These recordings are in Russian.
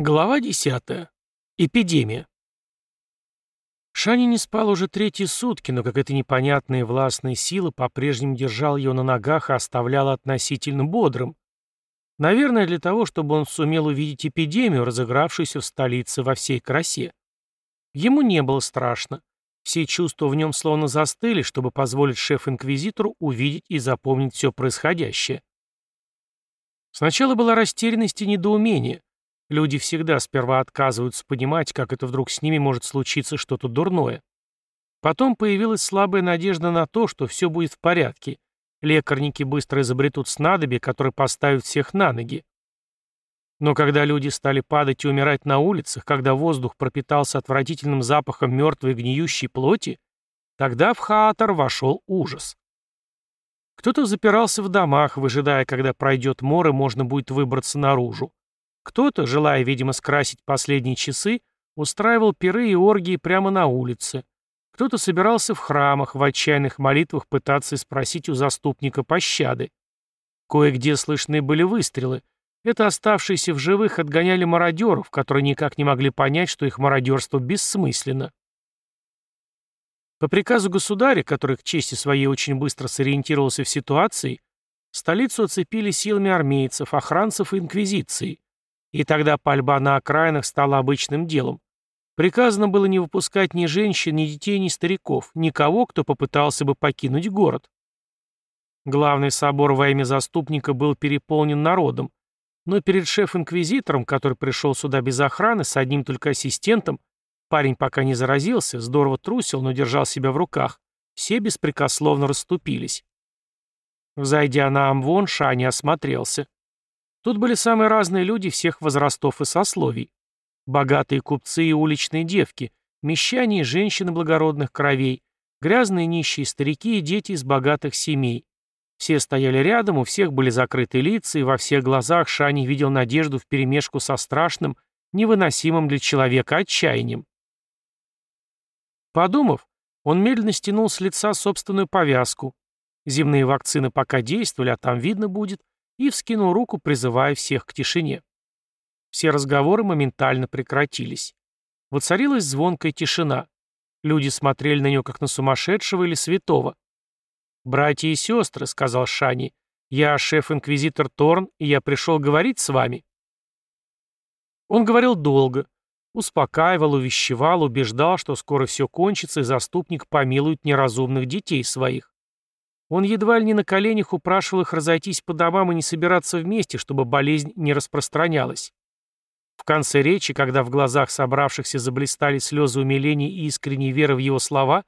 Глава 10. Эпидемия. Шани не спал уже третьи сутки, но какая-то непонятная властная сила по-прежнему держала его на ногах и оставляла относительно бодрым. Наверное, для того, чтобы он сумел увидеть эпидемию, разыгравшуюся в столице во всей красе. Ему не было страшно. Все чувства в нем словно застыли, чтобы позволить шеф-инквизитору увидеть и запомнить все происходящее. Сначала была растерянность и недоумение. Люди всегда сперва отказываются понимать, как это вдруг с ними может случиться что-то дурное. Потом появилась слабая надежда на то, что все будет в порядке. Лекарники быстро изобретут снадобье, которое поставит всех на ноги. Но когда люди стали падать и умирать на улицах, когда воздух пропитался отвратительным запахом мертвой гниющей плоти, тогда в Хаатор вошел ужас. Кто-то запирался в домах, выжидая, когда пройдет море, можно будет выбраться наружу. Кто-то, желая, видимо, скрасить последние часы, устраивал пиры и оргии прямо на улице. Кто-то собирался в храмах, в отчаянных молитвах пытаться спросить у заступника пощады. Кое-где слышны были выстрелы. Это оставшиеся в живых отгоняли мародеров, которые никак не могли понять, что их мародерство бессмысленно. По приказу государя, который к чести своей очень быстро сориентировался в ситуации, столицу оцепили силами армейцев, охранцев и инквизиции. И тогда пальба на окраинах стала обычным делом. Приказано было не выпускать ни женщин, ни детей, ни стариков, никого, кто попытался бы покинуть город. Главный собор во имя заступника был переполнен народом, но перед шеф-инквизитором, который пришел сюда без охраны, с одним только ассистентом, парень пока не заразился, здорово трусил, но держал себя в руках, все беспрекословно расступились. Взойдя на Амвон, Шани осмотрелся. Тут были самые разные люди всех возрастов и сословий. Богатые купцы и уличные девки, мещане и женщины благородных кровей, грязные нищие старики и дети из богатых семей. Все стояли рядом, у всех были закрыты лица, и во всех глазах Шани видел надежду вперемешку со страшным, невыносимым для человека отчаянием. Подумав, он медленно стянул с лица собственную повязку. Земные вакцины пока действовали, а там видно будет, и вскинул руку, призывая всех к тишине. Все разговоры моментально прекратились. Воцарилась звонкая тишина. Люди смотрели на него, как на сумасшедшего или святого. «Братья и сестры», — сказал Шани, — «я шеф-инквизитор Торн, и я пришел говорить с вами». Он говорил долго, успокаивал, увещевал, убеждал, что скоро все кончится, и заступник помилует неразумных детей своих. Он едва ли не на коленях упрашивал их разойтись по домам и не собираться вместе, чтобы болезнь не распространялась. В конце речи, когда в глазах собравшихся заблистали слезы умиления и искренней веры в его слова,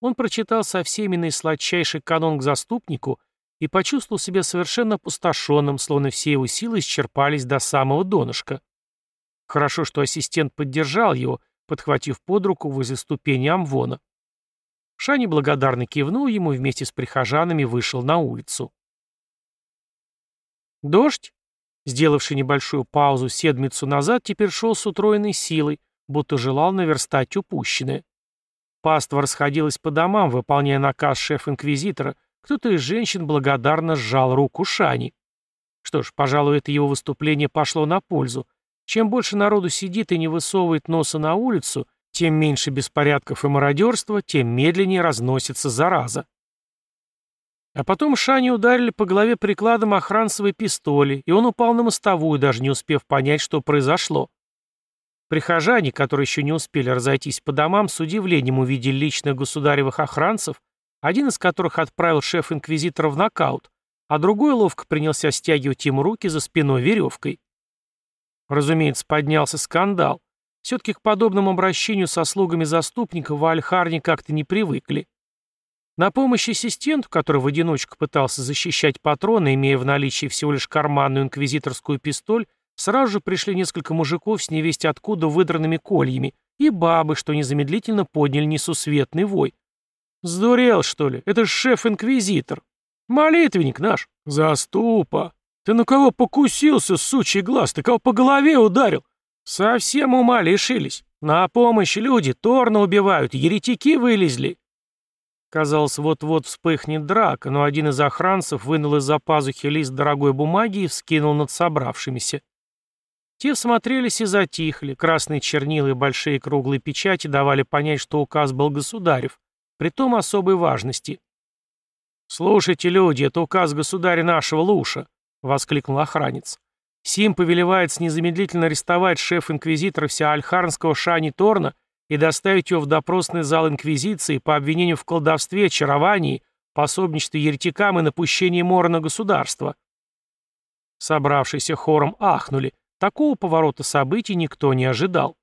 он прочитал со всеми наисладчайший канон к заступнику и почувствовал себя совершенно опустошенным, словно все его силы исчерпались до самого донышка. Хорошо, что ассистент поддержал его, подхватив под руку возле ступени Амвона. Шани благодарно кивнул ему вместе с прихожанами вышел на улицу. Дождь, сделавший небольшую паузу седмицу назад, теперь шел с утроенной силой, будто желал наверстать упущенное. Паства расходилась по домам, выполняя наказ шеф-инквизитора, кто-то из женщин благодарно сжал руку Шани. Что ж, пожалуй, это его выступление пошло на пользу. Чем больше народу сидит и не высовывает носа на улицу, тем меньше беспорядков и мародерства, тем медленнее разносится зараза. А потом Шани ударили по голове прикладом охранцевой пистоли, и он упал на мостовую, даже не успев понять, что произошло. Прихожане, которые еще не успели разойтись по домам, с удивлением увидели личных государевых охранцев, один из которых отправил шеф-инквизитора в нокаут, а другой ловко принялся стягивать ему руки за спиной веревкой. Разумеется, поднялся скандал. Все-таки к подобному обращению со слугами заступника в Альхарне как-то не привыкли. На помощь ассистенту, который в одиночку пытался защищать патроны, имея в наличии всего лишь карманную инквизиторскую пистоль, сразу же пришли несколько мужиков с невесть откуда выдранными кольями и бабы, что незамедлительно подняли несусветный вой. «Сдурел, что ли? Это шеф-инквизитор. Молитвенник наш. Заступа. Ты на кого покусился, сучий глаз? Ты кого по голове ударил? «Совсем ума лишились. На помощь люди, Торна убивают, еретики вылезли». Казалось, вот-вот вспыхнет драка, но один из охранцев вынул из-за пазухи лист дорогой бумаги и вскинул над собравшимися. Те всмотрелись и затихли, красные чернила и большие круглые печати давали понять, что указ был государев, притом особой важности. «Слушайте, люди, это указ государя нашего Луша», — воскликнул охранец. «Сим повелевается незамедлительно арестовать шеф-инквизитора Сеальхарнского Шани Торна и доставить его в допросный зал Инквизиции по обвинению в колдовстве, очаровании, пособничестве еретикам и напущении мора на государство». Собравшиеся хором ахнули. Такого поворота событий никто не ожидал.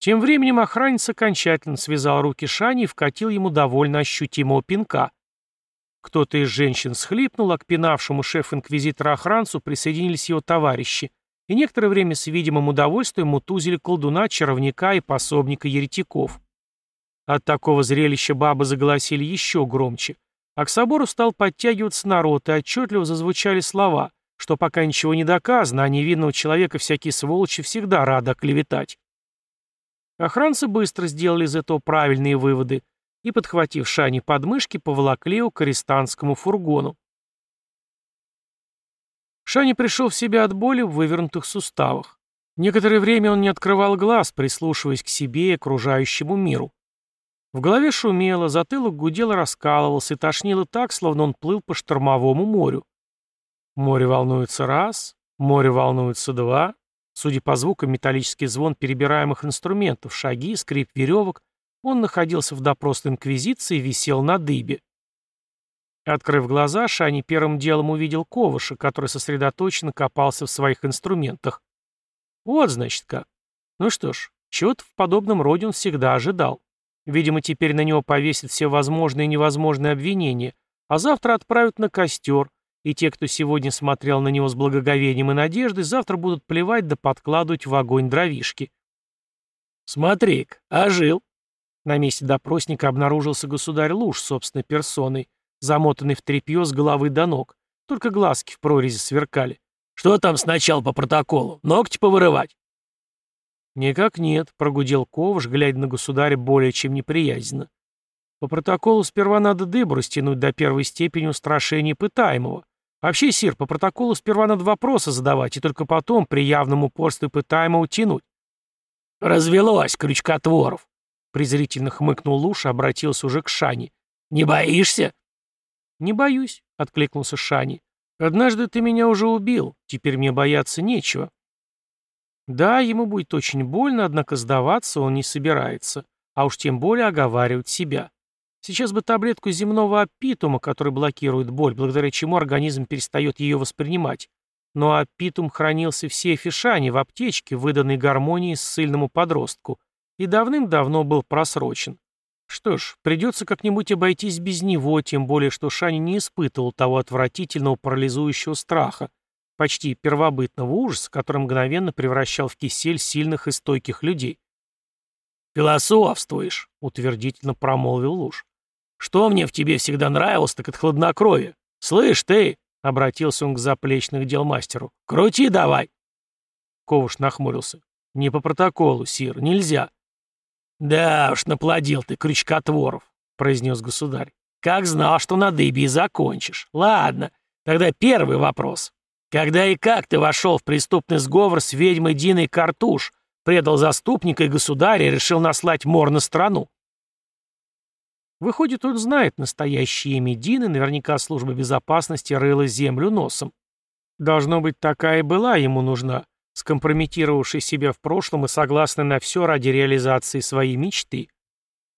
Тем временем охранец окончательно связал руки Шани и вкатил ему довольно ощутимого пинка. Кто-то из женщин схлипнул, а к пинавшему шеф-инквизитора охранцу присоединились его товарищи, и некоторое время с видимым удовольствием мутузили колдуна, чаровника и пособника еретиков. От такого зрелища бабы заголосили еще громче, а к собору стал подтягиваться народ, и отчетливо зазвучали слова, что пока ничего не доказано, а невинного человека всякие сволочи всегда рады оклеветать. Охранцы быстро сделали из этого правильные выводы и, подхватив Шани подмышки, поволокли его к арестанскому фургону. Шани пришел в себя от боли в вывернутых суставах. Некоторое время он не открывал глаз, прислушиваясь к себе и окружающему миру. В голове шумело, затылок гудел и раскалывался, и тошнило так, словно он плыл по штормовому морю. Море волнуется раз, море волнуется два. Судя по звукам, металлический звон перебираемых инструментов, шаги, скрип веревок, он находился в допросной инквизиции и висел на дыбе. Открыв глаза, Шани первым делом увидел Ковыша, который сосредоточенно копался в своих инструментах. Вот, значит, как. Ну что ж, чего-то в подобном роде он всегда ожидал. Видимо, теперь на него повесят все возможные и невозможные обвинения, а завтра отправят на костер, и те, кто сегодня смотрел на него с благоговением и надеждой, завтра будут плевать да подкладывать в огонь дровишки. «Смотри-ка, ожил!» На месте допросника обнаружился государь Луж собственной персоной, замотанный в тряпье с головы до ног. Только глазки в прорези сверкали. «Что там сначала по протоколу? Ногти повырывать?» «Никак нет», — прогудел Ковш, глядя на государя более чем неприязненно. «По протоколу сперва надо дыбу растянуть до первой степени устрашения пытаемого, Вообще, Сир, по протоколу сперва надо вопросы задавать, и только потом при явном упорстве пытаемого тянуть. «Развелось, крючкотворов!» Презрительно хмыкнул Луша, обратился уже к Шани. «Не боишься?» «Не боюсь», — откликнулся Шани. «Однажды ты меня уже убил, теперь мне бояться нечего». Да, ему будет очень больно, однако сдаваться он не собирается, а уж тем более оговаривать себя. Сейчас бы таблетку земного аппитума, который блокирует боль, благодаря чему организм перестает ее воспринимать. Но аппитум хранился в сейфе Шани в аптечке, выданной гармонии ссыльному подростку, и давным-давно был просрочен. Что ж, придется как-нибудь обойтись без него, тем более, что Шани не испытывал того отвратительного парализующего страха, почти первобытного ужаса, который мгновенно превращал в кисель сильных и стойких людей. «Философствуешь», — утвердительно промолвил Луж. Что мне в тебе всегда нравилось, так это хладнокровие. Слышь, ты, — обратился он к заплечных дел мастеру, — крути давай. Ковуш нахмурился. Не по протоколу, сир, нельзя. Да уж, наплодил ты, крючкотворов, — произнес государь. Как знал, что на дыбе и закончишь. Ладно, тогда первый вопрос. Когда и как ты вошел в преступный сговор с ведьмой Диной Картуш, предал заступника и государя и решил наслать мор на страну? Выходит, он знает настоящее имя Дины, наверняка служба безопасности рыла землю носом. Должно быть, такая была ему нужна, скомпрометировавшая себя в прошлом и согласная на все ради реализации своей мечты.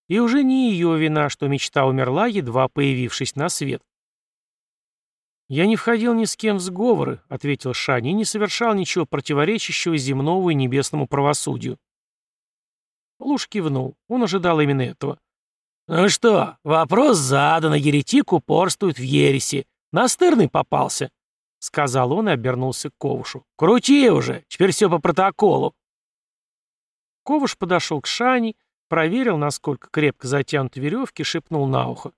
И уже не ее вина, что мечта умерла, едва появившись на свет. «Я не входил ни с кем в сговоры», — ответил Шани, — «и не совершал ничего противоречащего земному и небесному правосудию». Луж кивнул. Он ожидал именно этого. «Ну что, вопрос задан, а еретик упорствует в ересе. Настырный попался», — сказал он и обернулся к Ковушу. «Крути уже, теперь все по протоколу». Ковуш подошел к Шани, проверил, насколько крепко затянуты веревки, шепнул на ухо.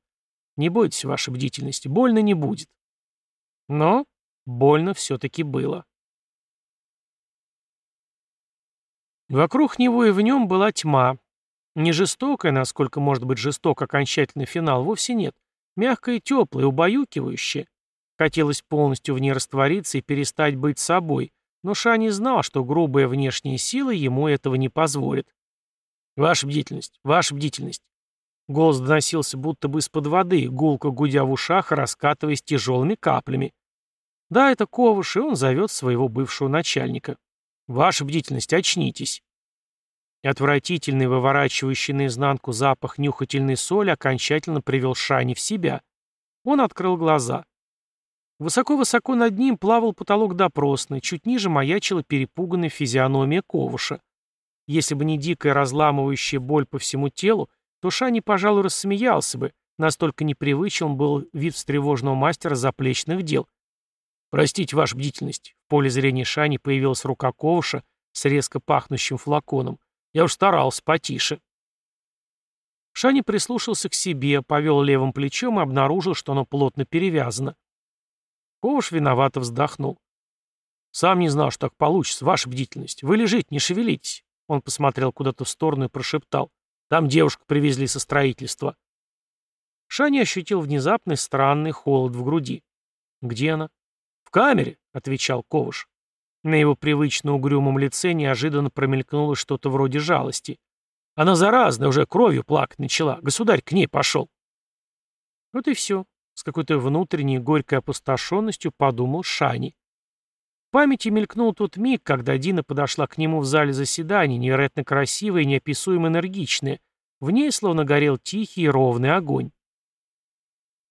«Не бойтесь вашей бдительности, больно не будет». Но больно все-таки было. Вокруг него и в нем была тьма, не жестокая, насколько может быть жесток окончательный финал, вовсе нет. Мягкая и теплая, убаюкивающая. Хотелось полностью в ней раствориться и перестать быть собой, но Шани знал, что грубая внешняя сила ему этого не позволит. «Ваша бдительность, ваша бдительность!» Голос доносился будто бы из-под воды, гулко гудя в ушах раскатываясь тяжелыми каплями. Да, это Ковыш, и он зовет своего бывшего начальника. «Ваша бдительность, очнитесь!» Отвратительный, выворачивающий наизнанку запах нюхательной соли окончательно привел Шани в себя. Он открыл глаза. Высоко-высоко над ним плавал потолок допросной, чуть ниже маячила перепуганная физиономия Ковыша. Если бы не дикая разламывающая боль по всему телу, то Шани, пожалуй, рассмеялся бы, настолько непривычен был вид встревоженного мастера заплечных дел. «Простите вашу бдительность», — в поле зрения Шани появилась рука Ковыша с резко пахнущим флаконом. «Я уж старался, потише». Шани прислушался к себе, повел левым плечом и обнаружил, что оно плотно перевязано. Ковш виновато вздохнул. «Сам не знал, что так получится, ваша бдительность. Вы лежите, не шевелитесь». Он посмотрел куда-то в сторону и прошептал. «Там девушку привезли со строительства». Шани ощутил внезапный странный холод в груди. «Где она?» «В камере», — отвечал Ковыш. На его привычно угрюмом лице неожиданно промелькнуло что-то вроде жалости. «Она заразная, уже кровью плакать начала. Государь к ней пошел». Вот и все. С какой-то внутренней горькой опустошенностью подумал Шани. В памяти мелькнул тот миг, когда Дина подошла к нему в зале заседаний, невероятно красивая и неописуемо энергичная. В ней словно горел тихий и ровный огонь.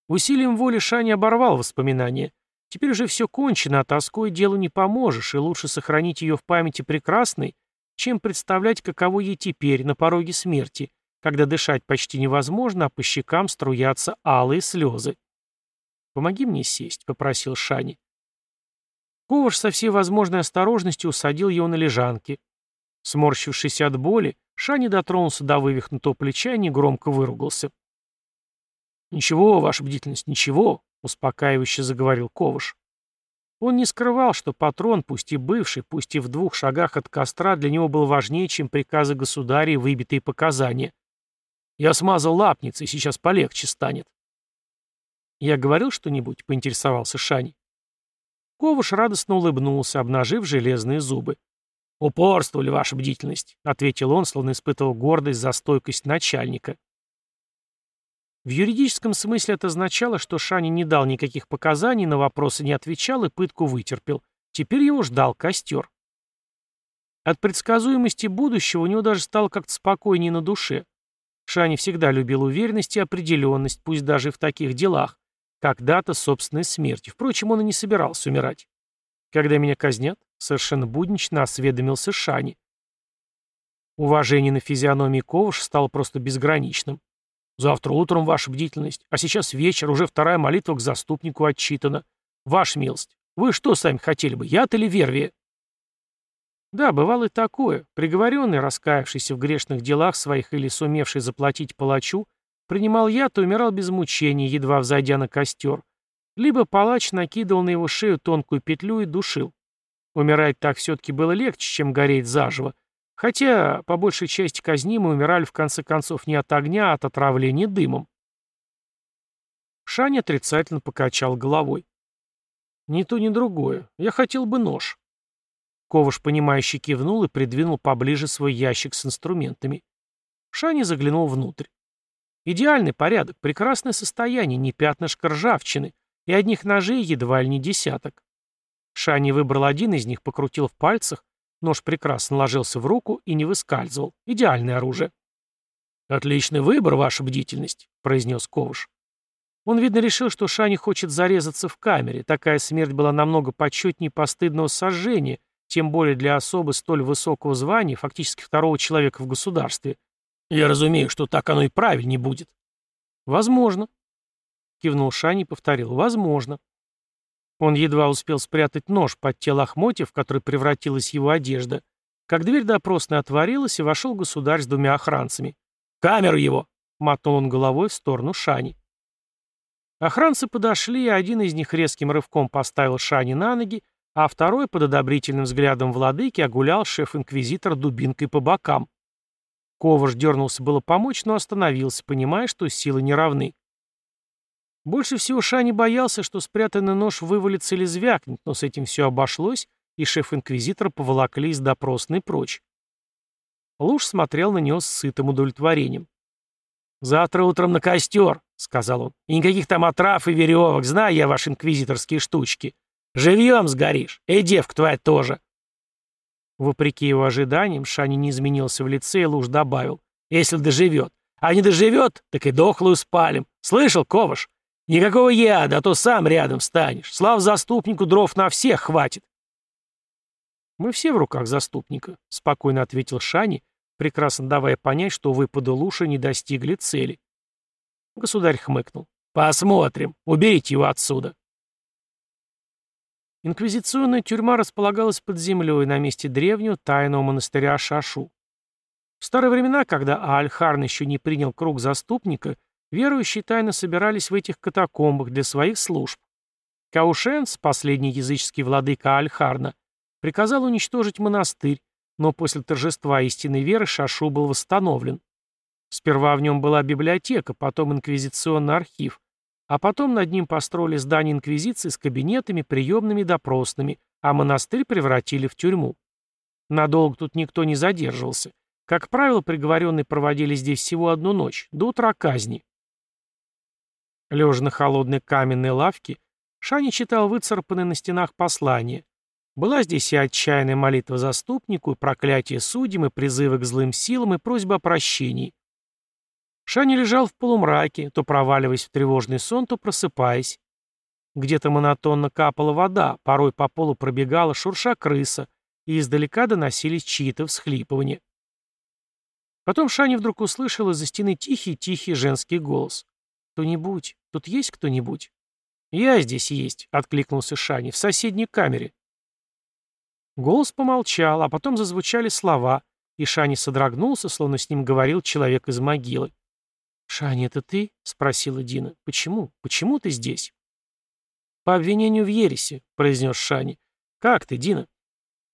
Усилием воли Шани оборвал воспоминания. Теперь уже все кончено, а тоской делу не поможешь, и лучше сохранить ее в памяти прекрасной, чем представлять, каково ей теперь, на пороге смерти, когда дышать почти невозможно, а по щекам струятся алые слезы. «Помоги мне сесть», — попросил Шани. Коваш со всей возможной осторожностью усадил его на лежанке. Сморщившись от боли, Шани дотронулся до вывихнутого плеча и негромко выругался. «Ничего, ваша бдительность, ничего», — успокаивающе заговорил Коваш. Он не скрывал, что патрон, пусть и бывший, пусть и в двух шагах от костра, для него был важнее, чем приказы государя и выбитые показания. «Я смазал лапницы, сейчас полегче станет». «Я говорил что-нибудь?» — поинтересовался Шани. Ковыш радостно улыбнулся, обнажив железные зубы. «Упорствовали, ваша бдительность», — ответил он, словно испытывал гордость за стойкость начальника. В юридическом смысле это означало, что Шани не дал никаких показаний, на вопросы не отвечал и пытку вытерпел. Теперь его ждал костер. От предсказуемости будущего у него даже стало как-то спокойнее на душе. Шани всегда любил уверенность и определенность, пусть даже и в таких делах, как дата собственной смерти. Впрочем, он и не собирался умирать. Когда меня казнят, совершенно буднично осведомился Шани. Уважение на физиономии Ковыш стало просто безграничным. Завтра утром ваша бдительность, а сейчас вечер, уже вторая молитва к заступнику отчитана. Ваша милость, вы что сами хотели бы, яд или вервия? Да, бывало и такое. Приговоренный, раскаявшийся в грешных делах своих или сумевший заплатить палачу, Принимал яд и умирал без мучений, едва взойдя на костер. Либо палач накидывал на его шею тонкую петлю и душил. Умирать так все-таки было легче, чем гореть заживо. Хотя, по большей части казнимые умирали в конце концов не от огня, а от отравления дымом. Шаня отрицательно покачал головой. «Ни то, ни другое. Я хотел бы нож». Коваш, понимающе кивнул и придвинул поближе свой ящик с инструментами. Шаня заглянул внутрь. Идеальный порядок, прекрасное состояние, не пятнышко ржавчины, и одних ножей едва ли не десяток. Шани выбрал один из них, покрутил в пальцах, нож прекрасно ложился в руку и не выскальзывал. Идеальное оружие. «Отличный выбор, ваша бдительность», — произнес Ковыш. Он, видно, решил, что Шани хочет зарезаться в камере. Такая смерть была намного почетнее постыдного сожжения, тем более для особы столь высокого звания, фактически второго человека в государстве, я разумею, что так оно и правильнее будет. Возможно. Кивнул Шани и повторил. Возможно. Он едва успел спрятать нож под те лохмотья, в который превратилась его одежда, как дверь допросной отворилась, и вошел государь с двумя охранцами. «Камеру его!» — мотнул он головой в сторону Шани. Охранцы подошли, и один из них резким рывком поставил Шани на ноги, а второй под одобрительным взглядом владыки огулял шеф-инквизитор дубинкой по бокам. Коваш дернулся было помочь, но остановился, понимая, что силы не равны. Больше всего Шани боялся, что спрятанный нож вывалится или звякнет, но с этим все обошлось, и шеф-инквизитор поволокли из допросной прочь. Луж смотрел на него с сытым удовлетворением. «Завтра утром на костер», — сказал он. «И никаких там отрав и веревок, знаю я ваши инквизиторские штучки. Живьем сгоришь, и девка твоя тоже». Вопреки его ожиданиям, Шани не изменился в лице, и Луж добавил. «Если доживет. А не доживет, так и дохлую спалим. Слышал, Коваш? Никакого яда, а то сам рядом станешь. Слав заступнику дров на всех хватит». «Мы все в руках заступника», — спокойно ответил Шани, прекрасно давая понять, что выпады Луши не достигли цели. Государь хмыкнул. «Посмотрим. Уберите его отсюда». Инквизиционная тюрьма располагалась под землей на месте древнего тайного монастыря Шашу. В старые времена, когда Аальхарн еще не принял круг заступника, верующие тайно собирались в этих катакомбах для своих служб. Каушенс, последний языческий владыка Аальхарна, приказал уничтожить монастырь, но после торжества истинной веры Шашу был восстановлен. Сперва в нем была библиотека, потом инквизиционный архив, а потом над ним построили здание инквизиции с кабинетами, приемными допросными, а монастырь превратили в тюрьму. Надолго тут никто не задерживался. Как правило, приговоренные проводили здесь всего одну ночь, до утра казни. Лежа на холодной каменной лавке, Шани читал выцарапанные на стенах послания. Была здесь и отчаянная молитва заступнику, и проклятие судьям, и призывы к злым силам, и просьба о прощении. Шани лежал в полумраке, то проваливаясь в тревожный сон, то просыпаясь. Где-то монотонно капала вода, порой по полу пробегала шурша крыса, и издалека доносились чьи-то всхлипывания. Потом Шани вдруг услышал из-за стены тихий-тихий женский голос. «Кто-нибудь? Тут есть кто-нибудь?» «Я здесь есть», — откликнулся Шани, — «в соседней камере». Голос помолчал, а потом зазвучали слова, и Шани содрогнулся, словно с ним говорил человек из могилы. «Шани, это ты?» — спросила Дина. «Почему? Почему ты здесь?» «По обвинению в ересе», — произнес Шани. «Как ты, Дина?»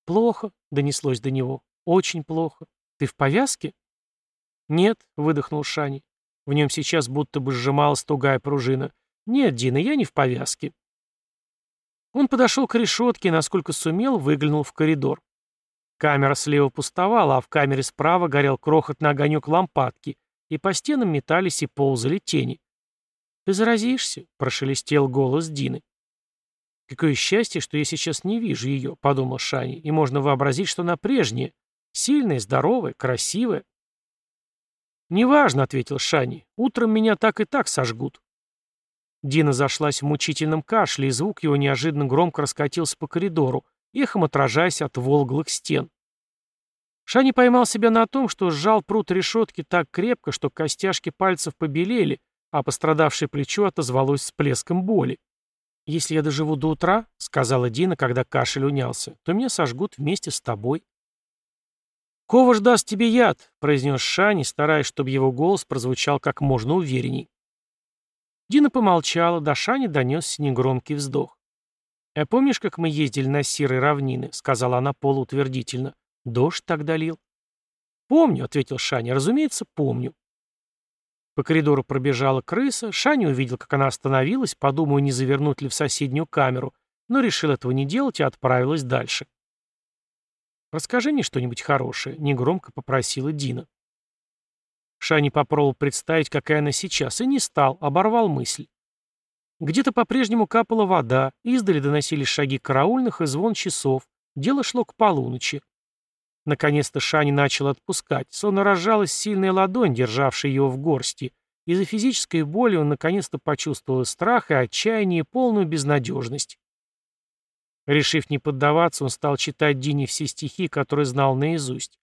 «Плохо», — донеслось до него. «Очень плохо. Ты в повязке?» «Нет», — выдохнул Шани. В нем сейчас будто бы сжималась тугая пружина. «Нет, Дина, я не в повязке». Он подошел к решетке и, насколько сумел, выглянул в коридор. Камера слева пустовала, а в камере справа горел крохотный огонек лампадки, и по стенам метались и ползали тени. «Ты заразишься?» — прошелестел голос Дины. «Какое счастье, что я сейчас не вижу ее», — подумал Шани, «и можно вообразить, что она прежняя, сильная, здоровая, красивая». «Неважно», — ответил Шани, — «утром меня так и так сожгут». Дина зашлась в мучительном кашле, и звук его неожиданно громко раскатился по коридору, эхом отражаясь от волглых стен. Шани поймал себя на том, что сжал прут решетки так крепко, что костяшки пальцев побелели, а пострадавшее плечо отозвалось всплеском боли. «Если я доживу до утра», — сказала Дина, когда кашель унялся, — «то меня сожгут вместе с тобой». «Коваш даст тебе яд», — произнес Шани, стараясь, чтобы его голос прозвучал как можно уверенней. Дина помолчала, до Шани донесся негромкий вздох. «А помнишь, как мы ездили на серые равнины?» — сказала она полуутвердительно. «Дождь тогда лил». «Помню», — ответил Шаня. «Разумеется, помню». По коридору пробежала крыса, Шаня увидел, как она остановилась, подумав, не завернуть ли в соседнюю камеру, но решил этого не делать и отправилась дальше. «Расскажи мне что-нибудь хорошее», — негромко попросила Дина. Шани попробовал представить, какая она сейчас, и не стал, оборвал мысль. Где-то по-прежнему капала вода, издали доносились шаги караульных и звон часов. Дело шло к полуночи. Наконец-то Шани начал отпускать, словно разжалась сильная ладонь, державшая его в горсти. Из-за физической боли он наконец-то почувствовал страх и отчаяние, полную безнадежность. Решив не поддаваться, он стал читать Дине все стихи, которые знал наизусть.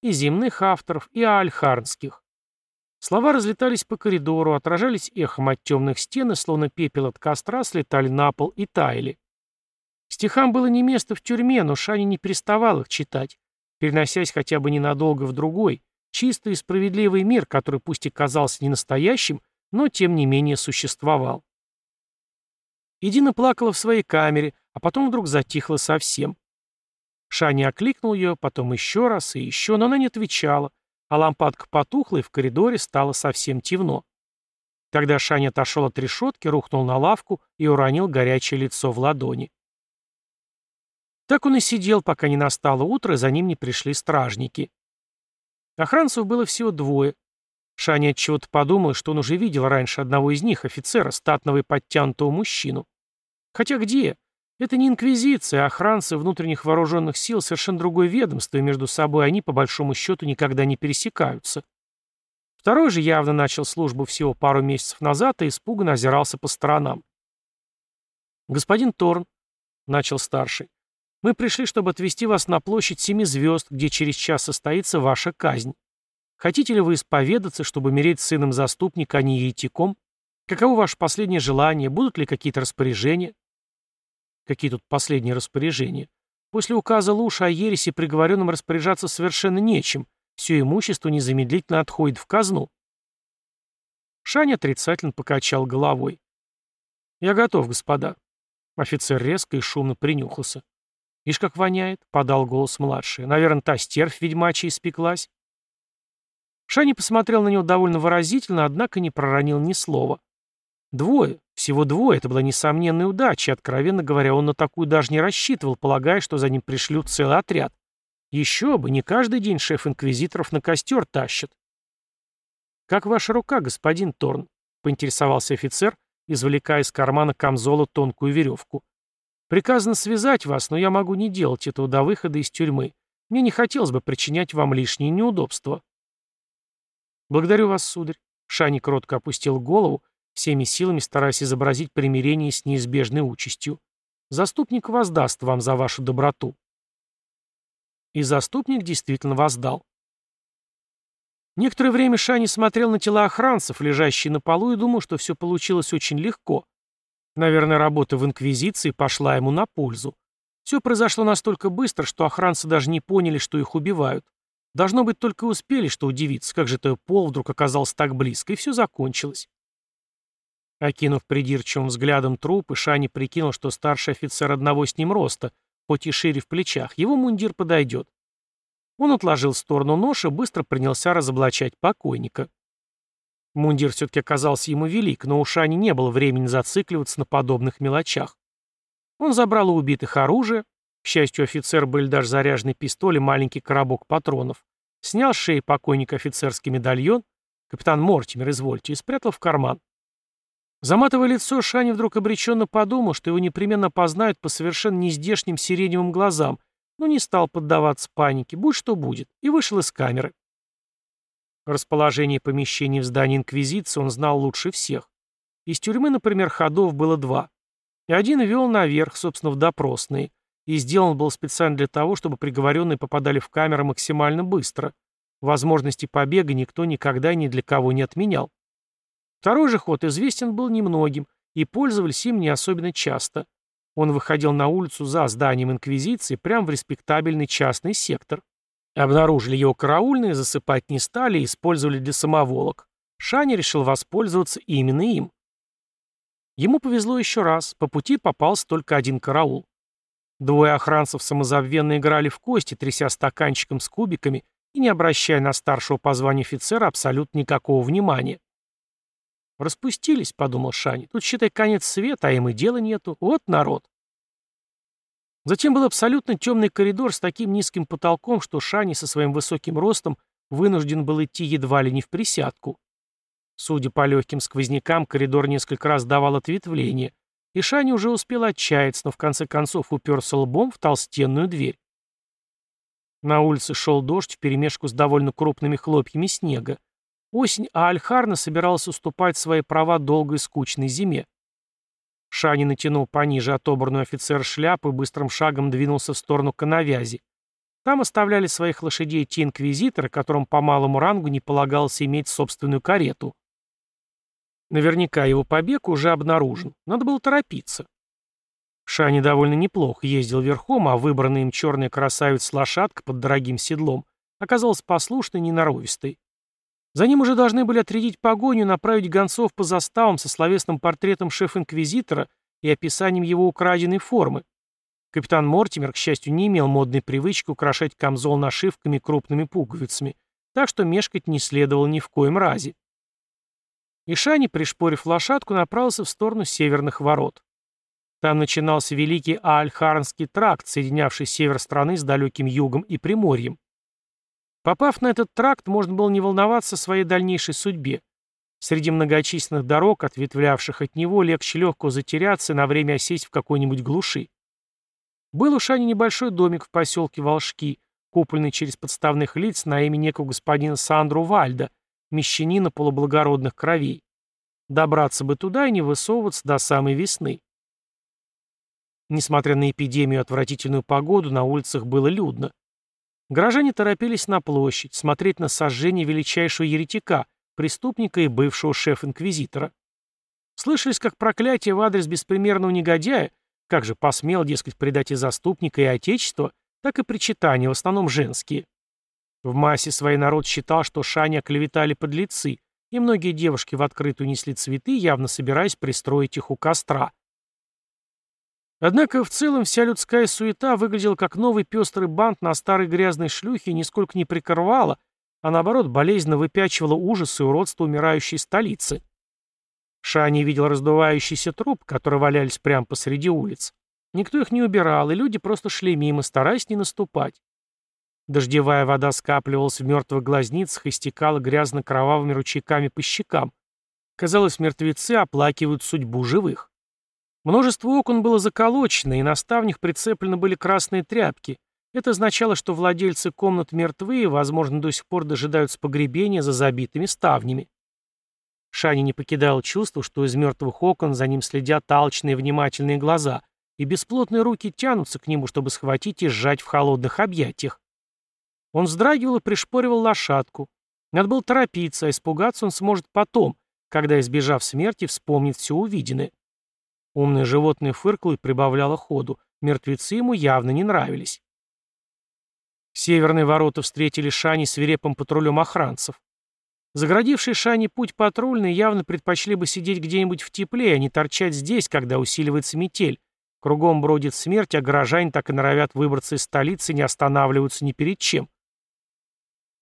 И земных авторов, и альхарнских. Слова разлетались по коридору, отражались эхом от темных стен и, словно пепел от костра, слетали на пол и таяли. Стихам было не место в тюрьме, но Шани не переставал их читать, переносясь хотя бы ненадолго в другой, чистый и справедливый мир, который пусть и казался не настоящим, но тем не менее существовал. Идина плакала в своей камере, а потом вдруг затихла совсем. Шани окликнул ее, потом еще раз и еще, но она не отвечала, а лампадка потухла, и в коридоре стало совсем темно. Тогда Шаня отошел от решетки, рухнул на лавку и уронил горячее лицо в ладони. Так он и сидел, пока не настало утро, и за ним не пришли стражники. Охранцев было всего двое. Шаня от чего-то подумал, что он уже видел раньше одного из них, офицера, статного и подтянутого мужчину. Хотя где? Это не инквизиция, а охранцы внутренних вооруженных сил совершенно другое ведомство, и между собой они, по большому счету, никогда не пересекаются. Второй же явно начал службу всего пару месяцев назад и испуганно озирался по сторонам. «Господин Торн», — начал старший, — «мы пришли, чтобы отвезти вас на площадь Семи Звезд, где через час состоится ваша казнь. Хотите ли вы исповедаться, чтобы умереть с сыном заступника, а не еретиком? Каково ваше последнее желание? Будут ли какие-то распоряжения?» Какие тут последние распоряжения? После указа Луша о ересе приговоренным распоряжаться совершенно нечем. Все имущество незамедлительно отходит в казну. Шаня отрицательно покачал головой. «Я готов, господа». Офицер резко и шумно принюхался. «Ишь, как воняет», — подал голос младший. «Наверное, та стервь ведьмачья испеклась». Шани посмотрел на него довольно выразительно, однако не проронил ни слова. Двое, всего двое, это была несомненная удача, откровенно говоря, он на такую даже не рассчитывал, полагая, что за ним пришлют целый отряд. Еще бы, не каждый день шеф инквизиторов на костер тащит. «Как ваша рука, господин Торн?» — поинтересовался офицер, извлекая из кармана камзола тонкую веревку. «Приказано связать вас, но я могу не делать этого до выхода из тюрьмы. Мне не хотелось бы причинять вам лишние неудобства». «Благодарю вас, сударь». Шани кротко опустил голову, всеми силами стараясь изобразить примирение с неизбежной участью. Заступник воздаст вам за вашу доброту. И заступник действительно воздал. Некоторое время Шани смотрел на тела охранцев, лежащие на полу, и думал, что все получилось очень легко. Наверное, работа в Инквизиции пошла ему на пользу. Все произошло настолько быстро, что охранцы даже не поняли, что их убивают. Должно быть, только успели, что удивиться, как же то пол вдруг оказался так близко, и все закончилось. Окинув придирчивым взглядом труп, Шани прикинул, что старший офицер одного с ним роста, хоть и шире в плечах, его мундир подойдет. Он отложил в сторону нож и быстро принялся разоблачать покойника. Мундир все-таки оказался ему велик, но у Шани не было времени зацикливаться на подобных мелочах. Он забрал у убитых оружие, к счастью, офицер были даже заряженный пистоль и маленький коробок патронов, снял с шеи покойника офицерский медальон, капитан Мортимер, извольте, и спрятал в карман. Заматывая лицо, Шани вдруг обреченно подумал, что его непременно познают по совершенно нездешним сиреневым глазам, но не стал поддаваться панике, будь что будет, и вышел из камеры. Расположение помещений в здании Инквизиции он знал лучше всех. Из тюрьмы, например, ходов было два. Один вел наверх, собственно, в допросные, и сделан был специально для того, чтобы приговоренные попадали в камеры максимально быстро. Возможности побега никто никогда ни для кого не отменял. Второй же ход известен был немногим, и пользовались им не особенно часто. Он выходил на улицу за зданием Инквизиции, прямо в респектабельный частный сектор. Обнаружили его караульные, засыпать не стали и использовали для самоволок. Шани решил воспользоваться именно им. Ему повезло еще раз, по пути попался только один караул. Двое охранцев самозабвенно играли в кости, тряся стаканчиком с кубиками и не обращая на старшего по званию офицера абсолютно никакого внимания. «Распустились», — подумал Шани. «Тут, считай, конец света, а им и дела нету. Вот народ». Затем был абсолютно темный коридор с таким низким потолком, что Шани со своим высоким ростом вынужден был идти едва ли не в присядку. Судя по легким сквознякам, коридор несколько раз давал ответвление, и Шани уже успел отчаяться, но в конце концов уперся лбом в толстенную дверь. На улице шел дождь вперемешку с довольно крупными хлопьями снега, Осень, а Альхарна собиралась уступать свои права долгой скучной зиме. Шани натянул пониже отобранную офицер шляпу и быстрым шагом двинулся в сторону коновязи. Там оставляли своих лошадей те инквизиторы, которым по малому рангу не полагалось иметь собственную карету. Наверняка его побег уже обнаружен. Надо было торопиться. Шани довольно неплохо ездил верхом, а выбранная им черная красавица-лошадка под дорогим седлом оказалась послушной и неноровистой. За ним уже должны были отрядить погоню и направить гонцов по заставам со словесным портретом шеф-инквизитора и описанием его украденной формы. Капитан Мортимер, к счастью, не имел модной привычки украшать камзол нашивками и крупными пуговицами, так что мешкать не следовало ни в коем разе. Ишани, пришпорив лошадку, направился в сторону северных ворот. Там начинался великий Аальхарнский тракт, соединявший север страны с далеким югом и Приморьем. Попав на этот тракт, можно было не волноваться своей дальнейшей судьбе. Среди многочисленных дорог, ответвлявших от него, легче легко затеряться и на время осесть в какой-нибудь глуши. Был у Шани небольшой домик в поселке Волжки, купленный через подставных лиц на имя некого господина Сандру Вальда, мещанина полублагородных кровей. Добраться бы туда и не высовываться до самой весны. Несмотря на эпидемию и отвратительную погоду, на улицах было людно. Горожане торопились на площадь, смотреть на сожжение величайшего еретика, преступника и бывшего шеф-инквизитора. Слышались как проклятие в адрес беспримерного негодяя, как же посмел, дескать, предать и заступника, и отечество, так и причитания, в основном женские. В массе своей народ считал, что Шани оклеветали подлецы, и многие девушки в открытую несли цветы, явно собираясь пристроить их у костра. Однако в целом вся людская суета выглядела как новый пестрый бант на старой грязной шлюхе и нисколько не прикрывала, а наоборот болезненно выпячивала ужас и уродство умирающей столицы. Шани видел раздувающийся труп, которые валялись прямо посреди улиц. Никто их не убирал, и люди просто шли мимо, стараясь не наступать. Дождевая вода скапливалась в мертвых глазницах и стекала грязно-кровавыми ручейками по щекам. Казалось, мертвецы оплакивают судьбу живых. Множество окон было заколочено, и на ставнях прицеплены были красные тряпки, это означало, что владельцы комнат мертвы и, возможно, до сих пор дожидаются погребения за забитыми ставнями. Шани не покидал чувство, что из мертвых окон за ним следят алчные внимательные глаза, и бесплотные руки тянутся к нему, чтобы схватить и сжать в холодных объятиях. Он вздрагивал и пришпоривал лошадку. Надо было торопиться, а испугаться он сможет потом, когда, избежав смерти, вспомнит все увиденное. Умное животное фыркало и прибавляло ходу. Мертвецы ему явно не нравились. Северные ворота встретили Шани свирепым патрулем охранцев. Заградившие Шани путь патрульные явно предпочли бы сидеть где-нибудь в тепле, а не торчать здесь, когда усиливается метель. Кругом бродит смерть, а горожане так и норовят выбраться из столицы не останавливаются ни перед чем.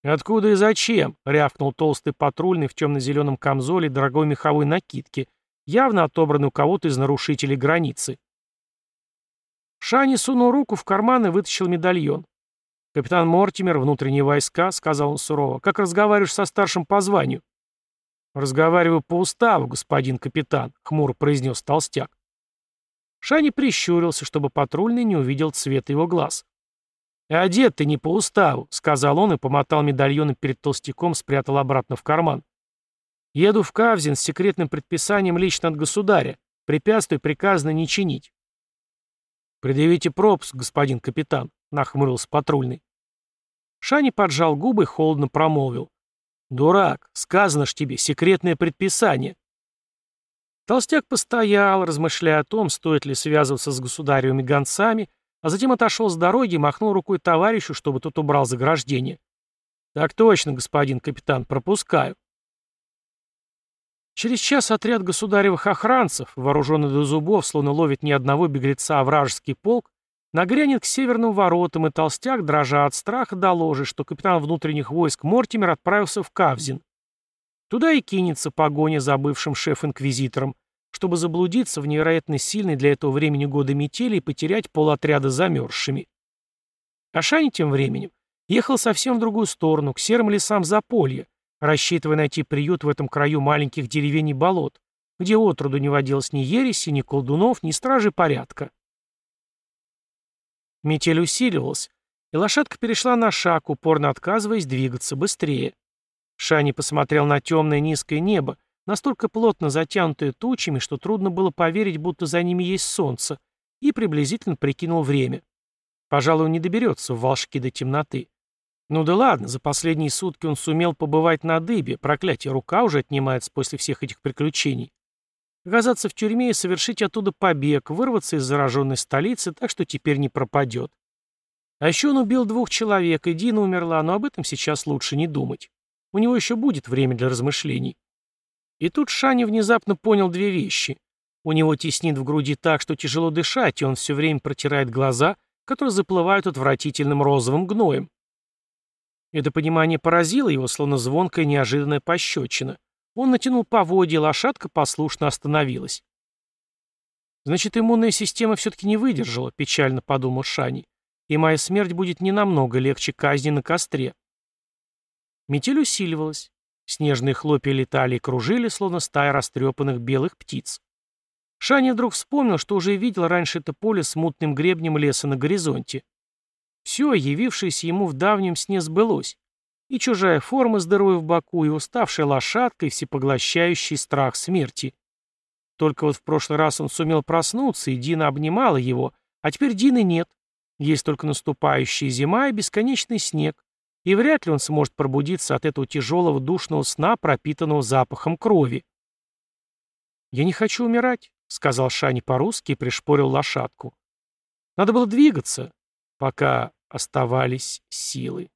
«Откуда и зачем?» — рявкнул толстый патрульный в темно-зеленом камзоле дорогой меховой накидке, явно отобранный у кого-то из нарушителей границы. Шани сунул руку в карман и вытащил медальон. «Капитан Мортимер, внутренние войска», — сказал он сурово. «Как разговариваешь со старшим по званию?» «Разговариваю по уставу, господин капитан», — хмуро произнес толстяк. Шани прищурился, чтобы патрульный не увидел цвет его глаз. «Одет ты не по уставу», — сказал он и помотал медальоны перед толстяком, спрятал обратно в карман. «Еду в Кавзин с секретным предписанием лично от государя. Препятствий приказано не чинить». «Предъявите пропуск, господин капитан», — нахмурился патрульный. Шани поджал губы и холодно промолвил. «Дурак, сказано ж тебе, секретное предписание». Толстяк постоял, размышляя о том, стоит ли связываться с государевыми гонцами, а затем отошел с дороги и махнул рукой товарищу, чтобы тот убрал заграждение. «Так точно, господин капитан, пропускаю». Через час отряд государевых охранцев, вооруженный до зубов, словно ловит не одного беглеца, а вражеский полк, Нагрянет к северным воротам, и толстяк, дрожа от страха, доложит, что капитан внутренних войск Мортимер отправился в Кавзин. Туда и кинется погоня за бывшим шеф-инквизитором, чтобы заблудиться в невероятно сильной для этого времени года метели и потерять полотряда замерзшими. Ашани тем временем ехал совсем в другую сторону, к серым лесам Заполья, рассчитывая найти приют в этом краю маленьких деревень и болот, где отроду не водилось ни ереси, ни колдунов, ни стражи порядка. Метель усиливалась, и лошадка перешла на шаг, упорно отказываясь двигаться быстрее. Шани посмотрел на темное низкое небо, настолько плотно затянутое тучами, что трудно было поверить, будто за ними есть солнце, и приблизительно прикинул время. Пожалуй, не доберется в волшки до темноты. Ну да ладно, за последние сутки он сумел побывать на дыбе, проклятие, рука уже отнимается после всех этих приключений. Оказаться в тюрьме и совершить оттуда побег, вырваться из зараженной столицы, так что теперь не пропадет. А еще он убил двух человек, и Дина умерла, но об этом сейчас лучше не думать. У него еще будет время для размышлений. И тут Шани внезапно понял две вещи. У него теснит в груди так, что тяжело дышать, и он все время протирает глаза, которые заплывают отвратительным розовым гноем. Это понимание поразило его, словно звонкая неожиданная пощечина. Он натянул поводья, лошадка послушно остановилась. Значит, иммунная система все-таки не выдержала, печально подумал Шани. И моя смерть будет не намного легче казни на костре. Метель усиливалась. Снежные хлопья летали и кружили, словно стая растрепанных белых птиц. Шани вдруг вспомнил, что уже видел раньше это поле с мутным гребнем леса на горизонте. Все, явившееся ему в давнем сне, сбылось. И чужая форма дырой в боку, и уставшая лошадка, и всепоглощающий страх смерти. Только вот в прошлый раз он сумел проснуться, и Дина обнимала его, а теперь Дины нет. Есть только наступающая зима и бесконечный снег, и вряд ли он сможет пробудиться от этого тяжелого душного сна, пропитанного запахом крови. «Я не хочу умирать», — сказал Шани по-русски и пришпорил лошадку. Надо было двигаться, пока оставались силы.